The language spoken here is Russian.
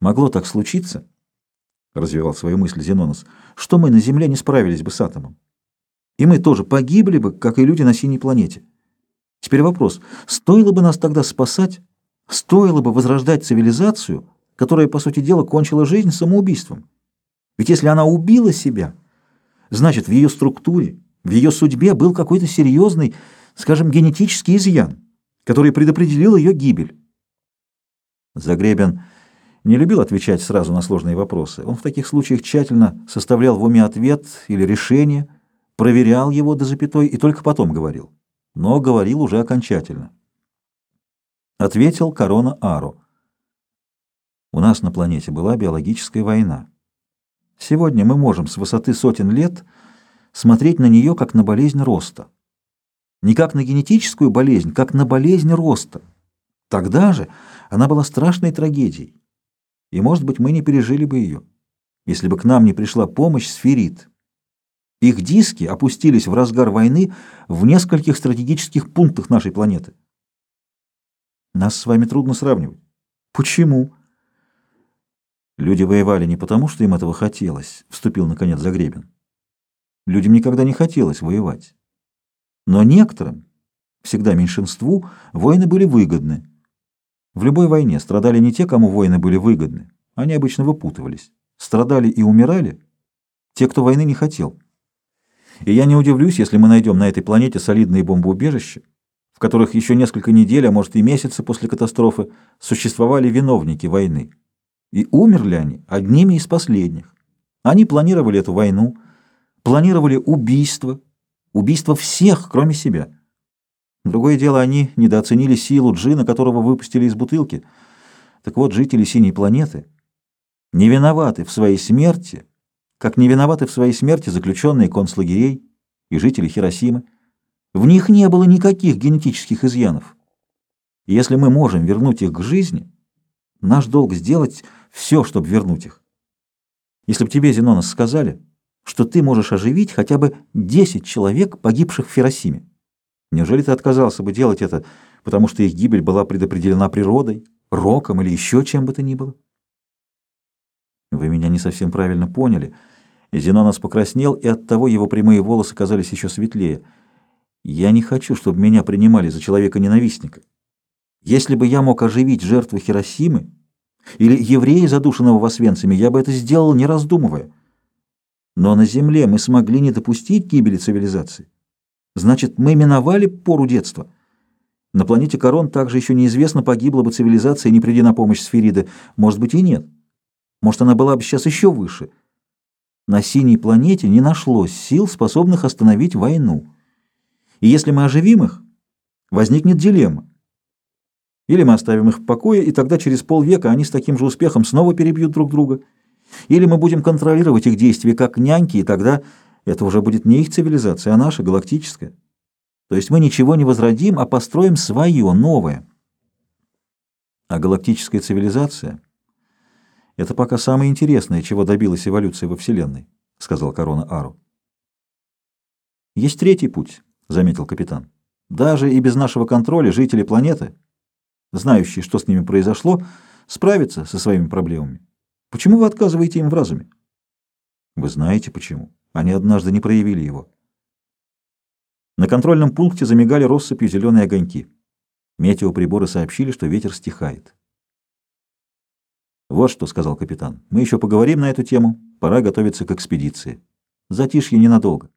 Могло так случиться, — развивал свою мысль Зенонос, — что мы на Земле не справились бы с атомом. И мы тоже погибли бы, как и люди на синей планете. Теперь вопрос, стоило бы нас тогда спасать, стоило бы возрождать цивилизацию, которая, по сути дела, кончила жизнь самоубийством? Ведь если она убила себя, значит, в ее структуре, в ее судьбе был какой-то серьезный, скажем, генетический изъян, который предопределил ее гибель. Загребен не любил отвечать сразу на сложные вопросы. Он в таких случаях тщательно составлял в уме ответ или решение, проверял его до запятой и только потом говорил. Но говорил уже окончательно. Ответил Корона Ару. У нас на планете была биологическая война. Сегодня мы можем с высоты сотен лет смотреть на нее как на болезнь роста. Не как на генетическую болезнь, как на болезнь роста. Тогда же она была страшной трагедией. И, может быть, мы не пережили бы ее, если бы к нам не пришла помощь сферит. Их диски опустились в разгар войны в нескольких стратегических пунктах нашей планеты. Нас с вами трудно сравнивать. Почему? Люди воевали не потому, что им этого хотелось, вступил наконец Загребин. Людям никогда не хотелось воевать. Но некоторым, всегда меньшинству, войны были выгодны. В любой войне страдали не те, кому войны были выгодны. Они обычно выпутывались. Страдали и умирали те, кто войны не хотел. И я не удивлюсь, если мы найдем на этой планете солидные бомбоубежища, в которых еще несколько недель, а может и месяцы после катастрофы, существовали виновники войны. И умерли они одними из последних. Они планировали эту войну, планировали убийство, убийство всех, кроме себя. Другое дело, они недооценили силу джина, которого выпустили из бутылки. Так вот, жители синей планеты не виноваты в своей смерти, как не виноваты в своей смерти заключенные концлагерей и жители Хиросимы. В них не было никаких генетических изъянов. Если мы можем вернуть их к жизни, наш долг сделать все, чтобы вернуть их. Если бы тебе, Зенонос, сказали, что ты можешь оживить хотя бы 10 человек, погибших в Хиросиме, Неужели ты отказался бы делать это, потому что их гибель была предопределена природой, роком или еще чем бы то ни было? Вы меня не совсем правильно поняли. Зенонос покраснел, и оттого его прямые волосы казались еще светлее. Я не хочу, чтобы меня принимали за человека-ненавистника. Если бы я мог оживить жертву Хиросимы или еврея, задушенного в Освенциме, я бы это сделал, не раздумывая. Но на земле мы смогли не допустить гибели цивилизации. Значит, мы миновали пору детства. На планете Корон также еще неизвестно, погибла бы цивилизация, не приди на помощь Сфериды. Может быть и нет. Может, она была бы сейчас еще выше. На синей планете не нашлось сил, способных остановить войну. И если мы оживим их, возникнет дилемма. Или мы оставим их в покое, и тогда через полвека они с таким же успехом снова перебьют друг друга. Или мы будем контролировать их действия как няньки, и тогда это уже будет не их цивилизация, а наша, галактическая. То есть мы ничего не возродим, а построим свое, новое. А галактическая цивилизация — это пока самое интересное, чего добилась эволюция во Вселенной, — сказал Корона Ару. Есть третий путь, — заметил капитан. Даже и без нашего контроля жители планеты, знающие, что с ними произошло, справятся со своими проблемами. Почему вы отказываете им в разуме? Вы знаете почему. Они однажды не проявили его. На контрольном пункте замигали россыпью зеленые огоньки. Метеоприборы сообщили, что ветер стихает. «Вот что», — сказал капитан, — «мы еще поговорим на эту тему. Пора готовиться к экспедиции. Затишье ненадолго».